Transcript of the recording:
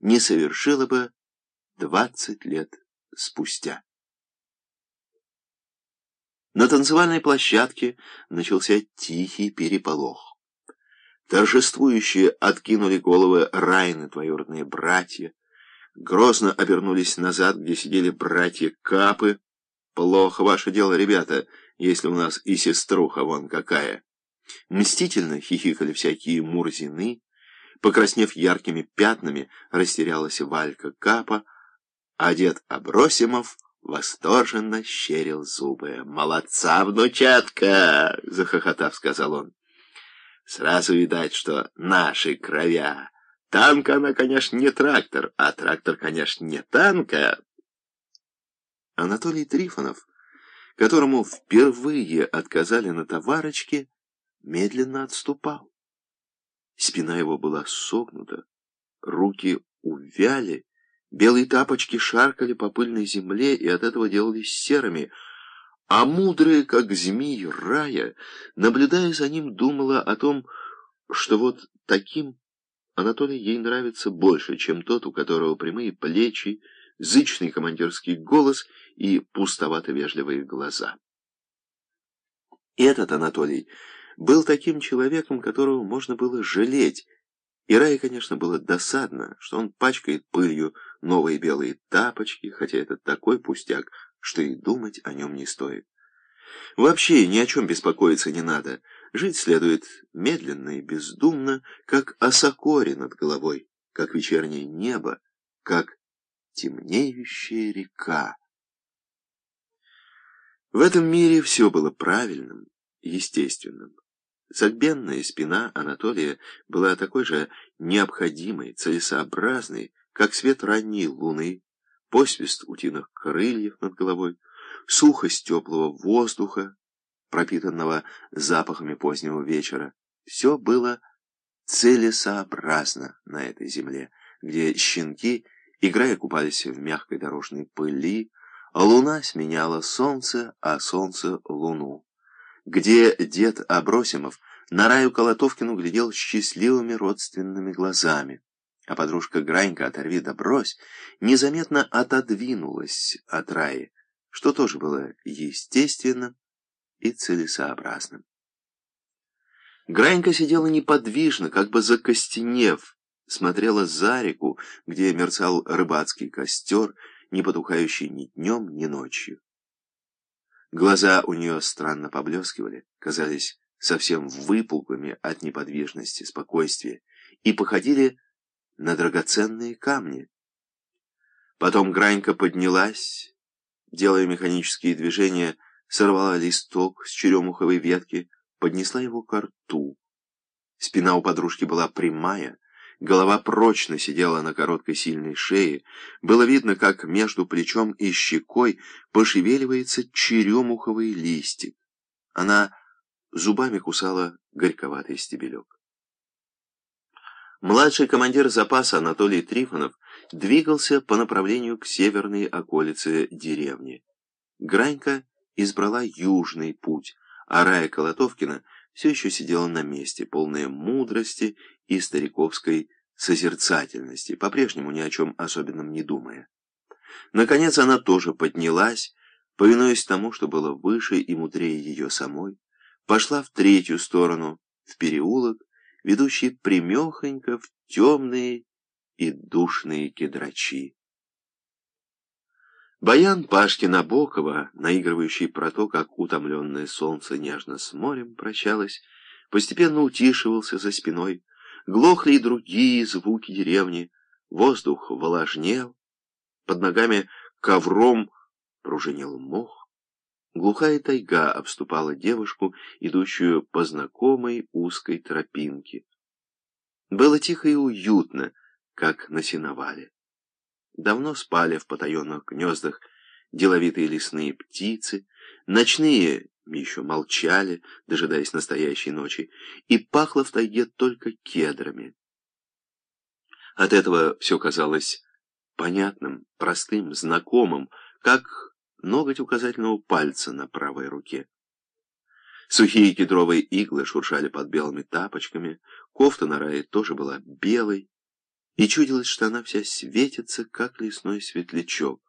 не совершила бы двадцать лет спустя. На танцевальной площадке начался тихий переполох. Торжествующие откинули головы Райны, двоюродные братья, грозно обернулись назад, где сидели братья Капы. Плохо ваше дело, ребята, если у нас и сеструха вон какая. Мстительно хихикали всякие мурзины, покраснев яркими пятнами, растерялась Валька Капа, а дед Абросимов восторженно щерил зубы. «Молодца, внучатка!» — захохотав, сказал он. «Сразу видать, что наши кровя. Танк она, конечно, не трактор, а трактор, конечно, не танка». Анатолий Трифонов, которому впервые отказали на товарочке, медленно отступал. Спина его была согнута, руки увяли, белые тапочки шаркали по пыльной земле и от этого делались серыми, а мудрая, как змей рая, наблюдая за ним, думала о том, что вот таким Анатолий ей нравится больше, чем тот, у которого прямые плечи, зычный командирский голос и пустовато-вежливые глаза. Этот Анатолий был таким человеком, которого можно было жалеть, и Рае, конечно, было досадно, что он пачкает пылью новые белые тапочки, хотя это такой пустяк, что и думать о нем не стоит. Вообще ни о чем беспокоиться не надо. Жить следует медленно и бездумно, как осокоре над головой, как вечернее небо, как темнеющая река. В этом мире все было правильным, естественным. Согбенная спина Анатолия была такой же необходимой, целесообразной, как свет ранней луны, посвист утиных крыльев над головой, сухость теплого воздуха, пропитанного запахами позднего вечера. Все было целесообразно на этой земле, где щенки, играя, купались в мягкой дорожной пыли, луна сменяла солнце, а солнце — луну где дед Абросимов на Раю Колотовкину глядел счастливыми родственными глазами, а подружка Гранька «Оторви да брось» незаметно отодвинулась от Раи, что тоже было естественным и целесообразным. Гранька сидела неподвижно, как бы закостенев, смотрела за реку, где мерцал рыбацкий костер, не потухающий ни днем, ни ночью. Глаза у нее странно поблескивали, казались совсем выпуклыми от неподвижности, спокойствия, и походили на драгоценные камни. Потом Гранька поднялась, делая механические движения, сорвала листок с черемуховой ветки, поднесла его к рту. Спина у подружки была прямая, Голова прочно сидела на короткой сильной шее. Было видно, как между плечом и щекой пошевеливается черемуховый листик. Она зубами кусала горьковатый стебелек. Младший командир запаса Анатолий Трифонов двигался по направлению к северной околице деревни. Гранька избрала южный путь, а Рая Колотовкина все еще сидела на месте, полная мудрости и стариковской созерцательности, по-прежнему ни о чем особенном не думая. Наконец она тоже поднялась, повинуясь тому, что было выше и мудрее ее самой, пошла в третью сторону, в переулок, ведущий примехонько в темные и душные кедрачи. Баян Пашки Набокова, наигрывающий про то, как утомленное солнце нежно с морем прощалось, постепенно утишивался за спиной, глохли и другие звуки деревни, воздух влажнел, под ногами ковром пружинил мох, глухая тайга обступала девушку, идущую по знакомой узкой тропинке. Было тихо и уютно, как на сеновале. Давно спали в потаенных гнездах деловитые лесные птицы, ночные еще молчали, дожидаясь настоящей ночи, и пахло в тайге только кедрами. От этого все казалось понятным, простым, знакомым, как ноготь указательного пальца на правой руке. Сухие кедровые иглы шуршали под белыми тапочками, кофта на рае тоже была белой, и чудилось, что она вся светится, как лесной светлячок.